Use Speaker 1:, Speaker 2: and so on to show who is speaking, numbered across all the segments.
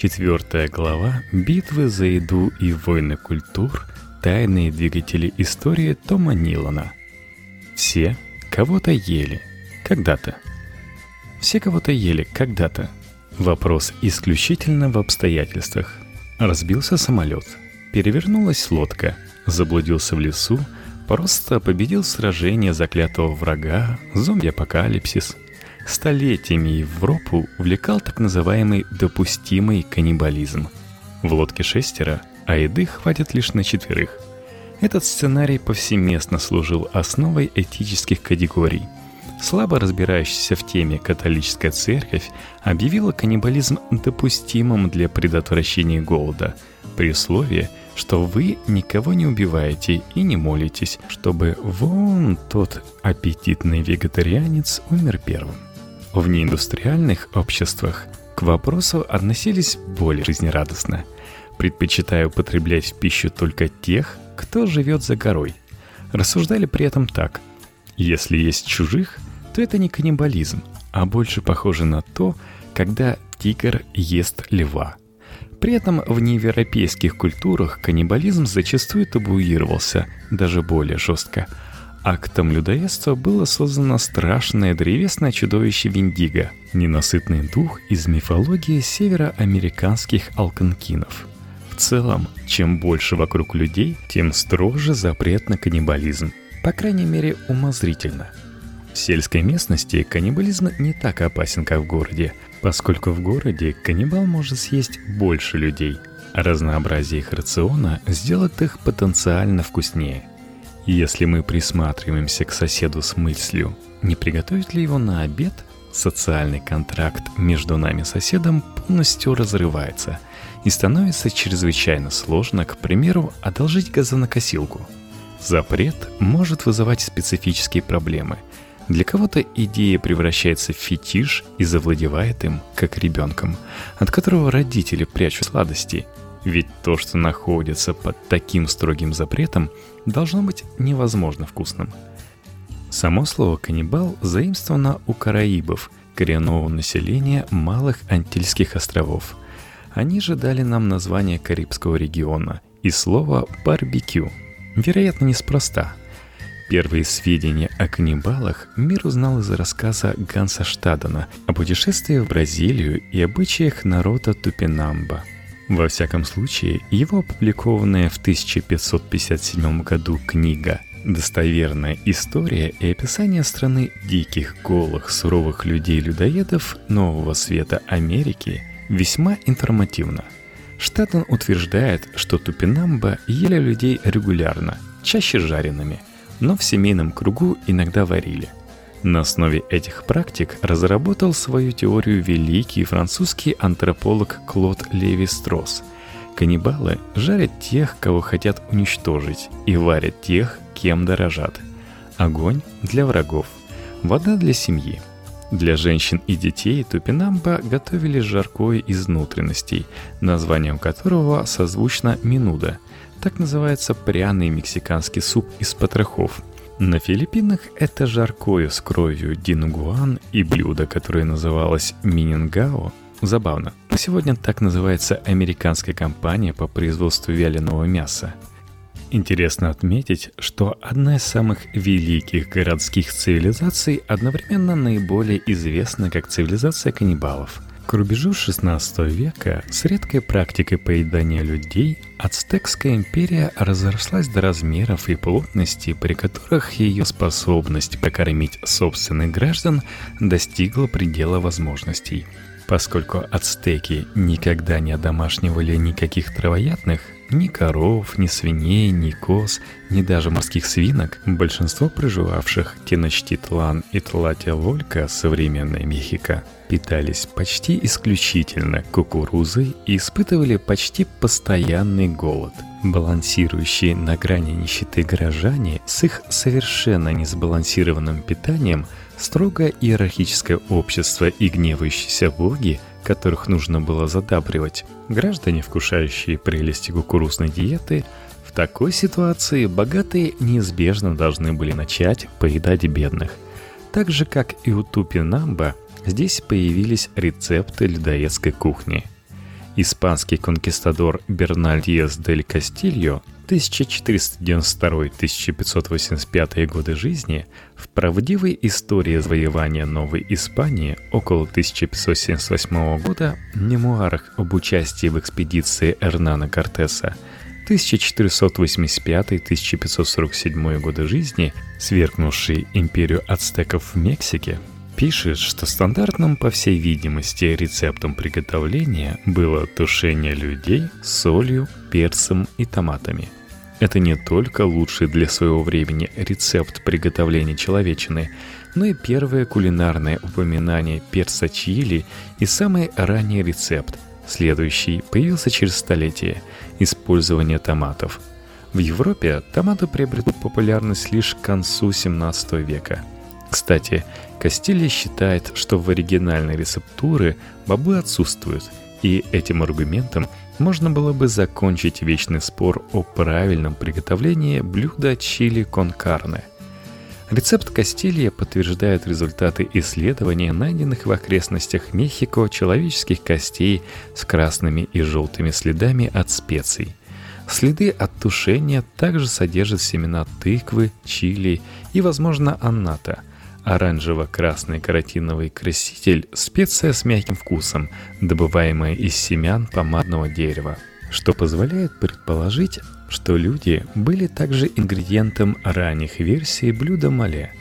Speaker 1: Четвертая глава «Битвы за еду и войны культур. Тайные двигатели истории Тома Нилана». Все кого-то ели. Когда-то. Все кого-то ели когда-то. Вопрос исключительно в обстоятельствах. Разбился самолет. Перевернулась лодка. Заблудился в лесу. Просто победил сражение заклятого врага, зомби-апокалипсис – столетиями Европу увлекал так называемый допустимый каннибализм. В лодке шестеро, а еды хватит лишь на четверых. Этот сценарий повсеместно служил основой этических категорий. Слабо разбирающаяся в теме католическая церковь объявила каннибализм допустимым для предотвращения голода, при условии, что вы никого не убиваете и не молитесь, чтобы вон тот аппетитный вегетарианец умер первым. В неиндустриальных обществах к вопросу относились более жизнерадостно, предпочитая употреблять в пищу только тех, кто живет за горой. Рассуждали при этом так. Если есть чужих, то это не каннибализм, а больше похоже на то, когда тигр ест льва. При этом в неевропейских культурах каннибализм зачастую табуировался, даже более жестко – Актом людоедства было создано страшное древесное чудовище Виндиго, ненасытный дух из мифологии североамериканских алканкинов. В целом, чем больше вокруг людей, тем строже запрет на каннибализм. По крайней мере, умозрительно. В сельской местности каннибализм не так опасен, как в городе, поскольку в городе каннибал может съесть больше людей, а разнообразие их рациона сделает их потенциально вкуснее. Если мы присматриваемся к соседу с мыслью, не приготовить ли его на обед, социальный контракт между нами соседом полностью разрывается и становится чрезвычайно сложно, к примеру, одолжить газонокосилку. Запрет может вызывать специфические проблемы. Для кого-то идея превращается в фетиш и завладевает им, как ребенком, от которого родители прячут сладости – ведь то, что находится под таким строгим запретом, должно быть невозможно вкусным. Само слово «каннибал» заимствовано у караибов, коренного населения малых Антильских островов. Они же дали нам название Карибского региона и слово «барбекю». Вероятно, неспроста. Первые сведения о каннибалах мир узнал из рассказа Ганса Штадена о путешествии в Бразилию и обычаях народа Тупинамба – во всяком случае, его опубликованная в 1557 году книга «Достоверная история и описание страны диких, голых, суровых людей-людоедов Нового Света Америки» весьма информативна. Штатон утверждает, что тупинамба ели людей регулярно, чаще жареными, но в семейном кругу иногда варили – на основе этих практик разработал свою теорию великий французский антрополог Клод Леви-Стросс. Каннибалы жарят тех, кого хотят уничтожить, и варят тех, кем дорожат. Огонь для врагов, вода для семьи. Для женщин и детей тупинамба готовили жаркое из внутренностей, названием которого созвучно минуда. Так называется пряный мексиканский суп из потрохов – на Филиппинах это жаркое с кровью дингуан и блюдо, которое называлось минингао. Забавно. Сегодня так называется американская компания по производству вяленого мяса. Интересно отметить, что одна из самых великих городских цивилизаций одновременно наиболее известна как цивилизация каннибалов – к рубежу XVI века с редкой практикой поедания людей Ацтекская империя разрослась до размеров и плотности, при которых ее способность покормить собственных граждан достигла предела возможностей. Поскольку ацтеки никогда не одомашнивали никаких травоядных, ни коров, ни свиней, ни коз, ни даже морских свинок, большинство проживавших Теночтитлан и Тлатя-Волька, современной Мехико, питались почти исключительно кукурузой и испытывали почти постоянный голод. Балансирующие на грани нищеты горожане с их совершенно несбалансированным питанием строго иерархическое общество и гневающиеся боги – которых нужно было задабривать, граждане, вкушающие прелести кукурузной диеты, в такой ситуации богатые неизбежно должны были начать поедать бедных. Так же, как и у Тупинамба, здесь появились рецепты людоедской кухни. Испанский конкистадор Берналь Диас дель Кастильо 1492-1585 годы жизни в правдивой истории завоевания Новой Испании около 1578 года мемуарах об участии в экспедиции Эрнана Кортеса 1485-1547 годы жизни, свергнувшей империю ацтеков в Мексике, пишет, что стандартным, по всей видимости, рецептом приготовления было тушение людей солью, перцем и томатами. Это не только лучший для своего времени рецепт приготовления человечины, но и первое кулинарное упоминание перца чили и самый ранний рецепт, следующий, появился через столетие – использование томатов. В Европе томаты приобретут популярность лишь к концу 17 века. Кстати, Кастилья считает, что в оригинальной рецептуре бобы отсутствуют, и этим аргументом можно было бы закончить вечный спор о правильном приготовлении блюда чили кон карне. Рецепт Кастилья подтверждает результаты исследований, найденных в окрестностях Мехико человеческих костей с красными и желтыми следами от специй. Следы от тушения также содержат семена тыквы, чили и, возможно, анната – Оранжево-красный каротиновый краситель – специя с мягким вкусом, добываемая из семян помадного дерева, что позволяет предположить, что люди были также ингредиентом ранних версий блюда мале.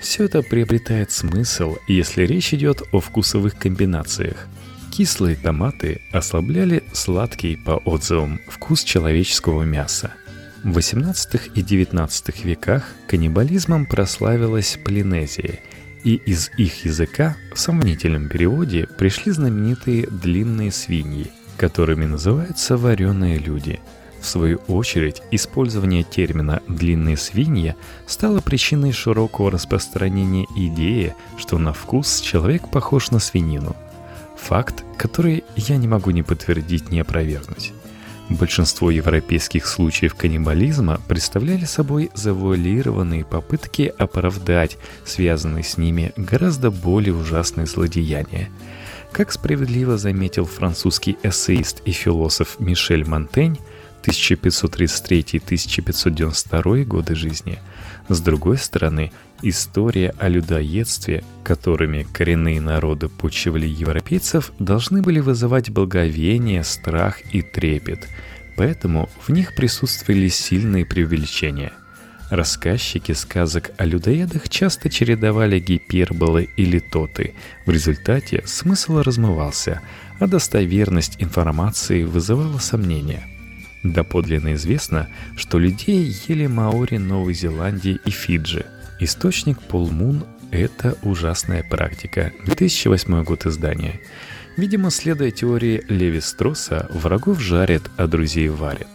Speaker 1: Все это приобретает смысл, если речь идет о вкусовых комбинациях. Кислые томаты ослабляли сладкий, по отзывам, вкус человеческого мяса – в XVIII и XIX веках каннибализмом прославилась Полинезия, и из их языка в сомнительном переводе пришли знаменитые длинные свиньи, которыми называются вареные люди. В свою очередь, использование термина «длинные свиньи» стало причиной широкого распространения идеи, что на вкус человек похож на свинину. Факт, который я не могу ни подтвердить, ни опровергнуть. Большинство европейских случаев каннибализма представляли собой завуалированные попытки оправдать связанные с ними гораздо более ужасные злодеяния. Как справедливо заметил французский эссеист и философ Мишель Монтень 1533-1592 годы жизни, с другой стороны, история о людоедстве, которыми коренные народы почивали европейцев, должны были вызывать благовение, страх и трепет, поэтому в них присутствовали сильные преувеличения. Рассказчики сказок о людоедах часто чередовали гиперболы и литоты. В результате смысл размывался, а достоверность информации вызывала сомнения – Доподлинно известно, что людей ели маори Новой Зеландии и Фиджи. Источник Полмун – это ужасная практика. 2008 год издания. Видимо, следуя теории Леви Стросса, врагов жарят, а друзей варят.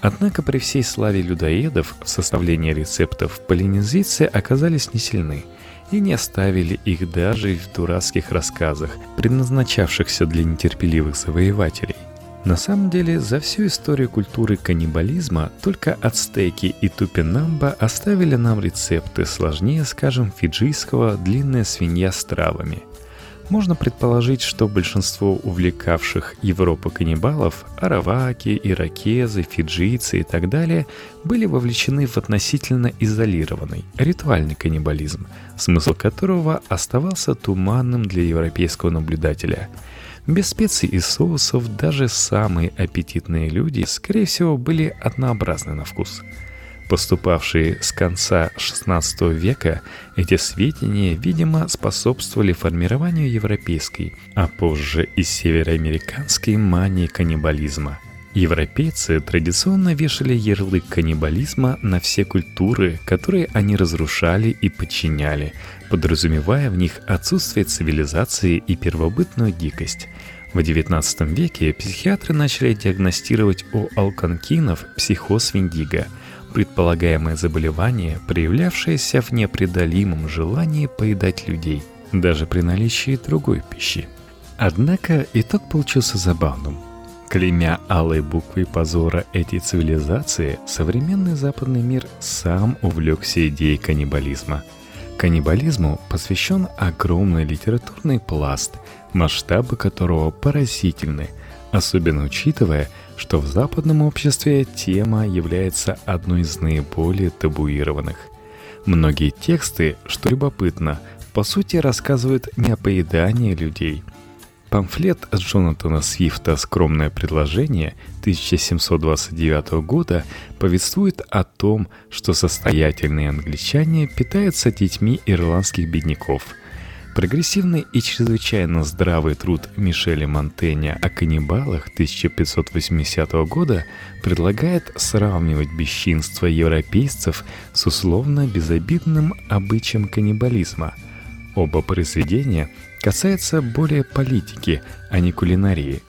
Speaker 1: Однако при всей славе людоедов в составлении рецептов полинезийцы оказались не сильны и не оставили их даже в дурацких рассказах, предназначавшихся для нетерпеливых завоевателей. На самом деле, за всю историю культуры каннибализма только ацтеки и тупинамба оставили нам рецепты сложнее, скажем, фиджийского «длинная свинья с травами». Можно предположить, что большинство увлекавших Европу каннибалов – араваки, иракезы, фиджийцы и так далее – были вовлечены в относительно изолированный, ритуальный каннибализм, смысл которого оставался туманным для европейского наблюдателя – без специй и соусов даже самые аппетитные люди, скорее всего, были однообразны на вкус. Поступавшие с конца XVI века, эти сведения, видимо, способствовали формированию европейской, а позже и североамериканской мании каннибализма. Европейцы традиционно вешали ярлык каннибализма на все культуры, которые они разрушали и подчиняли, подразумевая в них отсутствие цивилизации и первобытную дикость. В XIX веке психиатры начали диагностировать у алканкинов психоз Виндиго, предполагаемое заболевание, проявлявшееся в непреодолимом желании поедать людей, даже при наличии другой пищи. Однако итог получился забавным. Клеймя алой буквой позора этой цивилизации, современный западный мир сам увлекся идеей каннибализма – Каннибализму посвящен огромный литературный пласт, масштабы которого поразительны, особенно учитывая, что в западном обществе тема является одной из наиболее табуированных. Многие тексты, что любопытно, по сути рассказывают не о поедании людей. Памфлет Джонатана Свифта «Скромное предложение» 1729 года повествует о том, что состоятельные англичане питаются детьми ирландских бедняков – Прогрессивный и чрезвычайно здравый труд Мишеля Монтеня о каннибалах 1580 года предлагает сравнивать бесчинство европейцев с условно безобидным обычаем каннибализма. Оба произведения касаются более политики, а не кулинарии.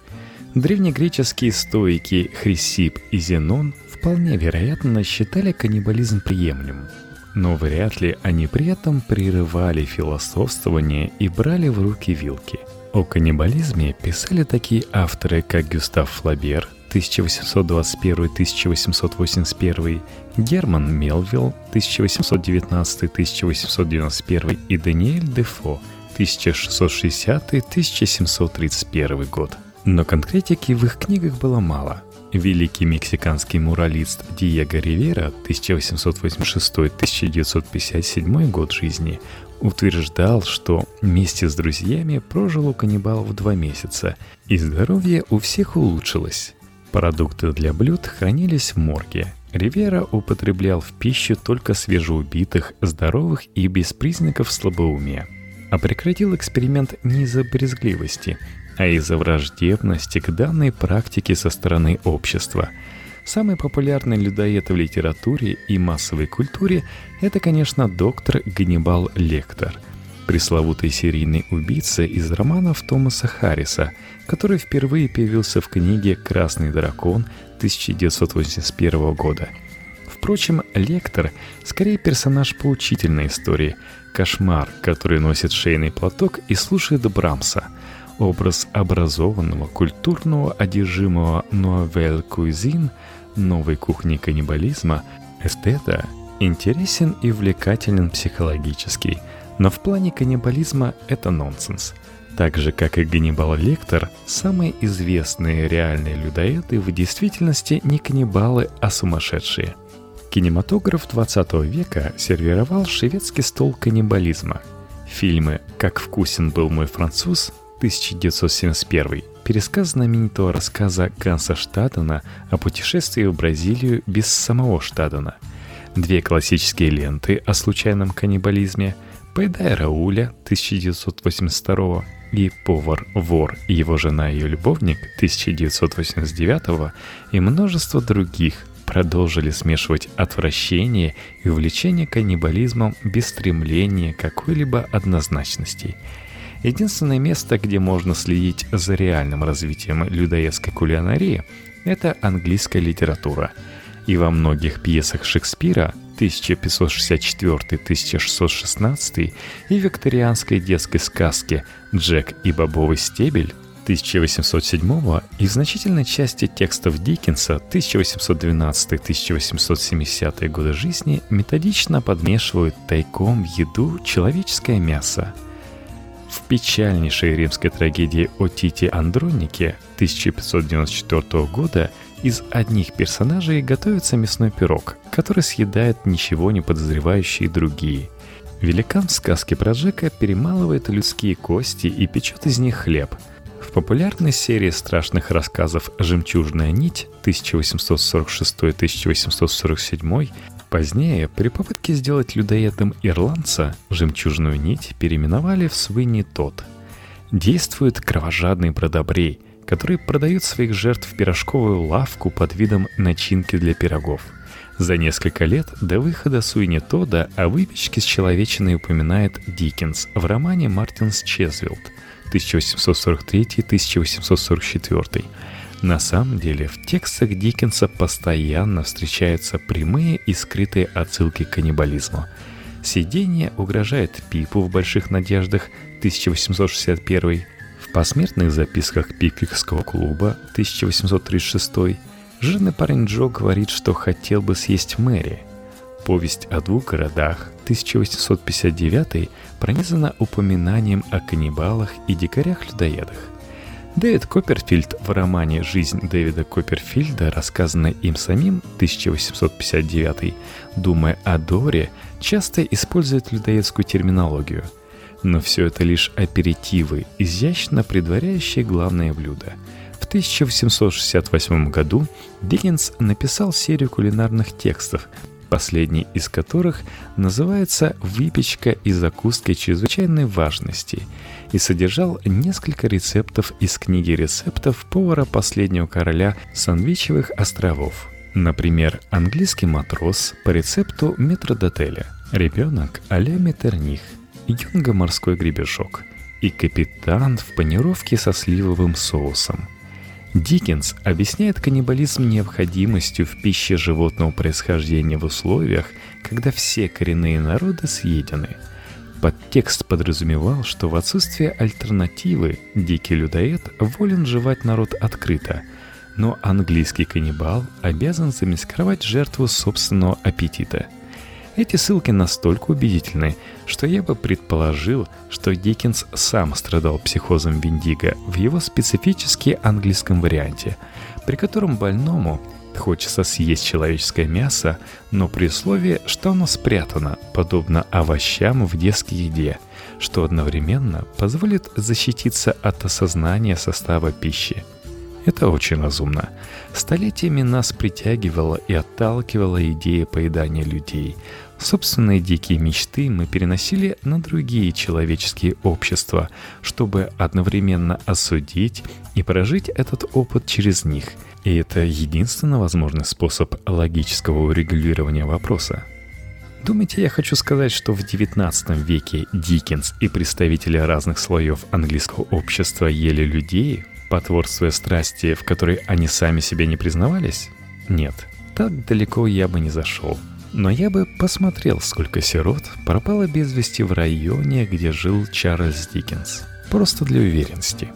Speaker 1: Древнегреческие стоики Хрисип и Зенон вполне вероятно считали каннибализм приемлемым но вряд ли они при этом прерывали философствование и брали в руки вилки. О каннибализме писали такие авторы, как Гюстав Флабер 1821-1881, Герман Мелвилл 1819-1891 и Даниэль Дефо 1660-1731 год. Но конкретики в их книгах было мало – Великий мексиканский муралист Диего Ривера 1886-1957 год жизни утверждал, что вместе с друзьями прожил у каннибалов два месяца, и здоровье у всех улучшилось. Продукты для блюд хранились в морге. Ривера употреблял в пищу только свежеубитых, здоровых и без признаков слабоумия. А прекратил эксперимент не из-за брезгливости – а из-за враждебности к данной практике со стороны общества. Самый популярный людоед в литературе и массовой культуре – это, конечно, доктор Ганнибал Лектор, пресловутый серийный убийца из романов Томаса Харриса, который впервые появился в книге «Красный дракон» 1981 года. Впрочем, Лектор скорее персонаж поучительной истории – кошмар, который носит шейный платок и слушает Брамса – Образ образованного, культурного, одержимого Новель Куизин, новой кухни каннибализма, эстета, интересен и увлекателен психологически, но в плане каннибализма это нонсенс. Так же, как и Ганнибал Лектор, самые известные реальные людоеды в действительности не каннибалы, а сумасшедшие. Кинематограф 20 века сервировал шведский стол каннибализма. Фильмы «Как вкусен был мой француз» 1971. Пересказ знаменитого рассказа Ганса Штадена о путешествии в Бразилию без самого Штадена. Две классические ленты о случайном каннибализме «Поедай Рауля» 1982 и «Повар, вор и его жена и ее любовник» 1989 и множество других продолжили смешивать отвращение и увлечение каннибализмом без стремления какой-либо однозначности – Единственное место, где можно следить за реальным развитием людоедской кулинарии, это английская литература. И во многих пьесах Шекспира 1564-1616 и викторианской детской сказке «Джек и бобовый стебель» 1807 и в значительной части текстов Диккенса 1812-1870 годы жизни методично подмешивают тайком в еду человеческое мясо – в печальнейшей римской трагедии о Тите Андронике 1594 года из одних персонажей готовится мясной пирог, который съедает ничего не подозревающие другие. Великан в сказке про Джека перемалывает людские кости и печет из них хлеб. В популярной серии страшных рассказов «Жемчужная нить» 1846-1847 Позднее, при попытке сделать людоедом ирландца, жемчужную нить переименовали в Свинни Тот. Действует кровожадный бродобрей, который продает своих жертв в пирожковую лавку под видом начинки для пирогов. За несколько лет до выхода Суини Тода о выпечке с человечиной упоминает Диккенс в романе «Мартинс Чезвилд» 1843-1844, на самом деле, в текстах Диккенса постоянно встречаются прямые и скрытые отсылки к каннибализму. Сидение угрожает Пипу в «Больших надеждах» 1861, в посмертных записках Пиквикского клуба 1836 жирный парень Джо говорит, что хотел бы съесть Мэри. Повесть о двух городах 1859 пронизана упоминанием о каннибалах и дикарях-людоедах – Дэвид Копперфильд в романе «Жизнь Дэвида Копперфильда», рассказанной им самим 1859, думая о Доре, часто использует людоедскую терминологию. Но все это лишь аперитивы, изящно предваряющие главное блюдо. В 1868 году Диккенс написал серию кулинарных текстов, последний из которых называется «Выпечка и закуски чрезвычайной важности» и содержал несколько рецептов из книги рецептов повара последнего короля Сандвичевых островов. Например, английский матрос по рецепту метродотеля, ребенок а-ля Метерних, юнга морской гребешок и капитан в панировке со сливовым соусом – Диккенс объясняет каннибализм необходимостью в пище животного происхождения в условиях, когда все коренные народы съедены. Подтекст подразумевал, что в отсутствие альтернативы дикий людоед волен жевать народ открыто, но английский каннибал обязан замаскировать жертву собственного аппетита – эти ссылки настолько убедительны, что я бы предположил, что Диккенс сам страдал психозом Виндиго в его специфически английском варианте, при котором больному хочется съесть человеческое мясо, но при условии, что оно спрятано, подобно овощам в детской еде, что одновременно позволит защититься от осознания состава пищи. Это очень разумно. Столетиями нас притягивала и отталкивала идея поедания людей, Собственные дикие мечты мы переносили на другие человеческие общества, чтобы одновременно осудить и прожить этот опыт через них. И это единственно возможный способ логического урегулирования вопроса. Думаете, я хочу сказать, что в XIX веке Диккенс и представители разных слоев английского общества ели людей, потворствуя страсти, в которой они сами себе не признавались? Нет, так далеко я бы не зашел. Но я бы посмотрел, сколько сирот пропало без вести в районе, где жил Чарльз Диккенс. Просто для уверенности.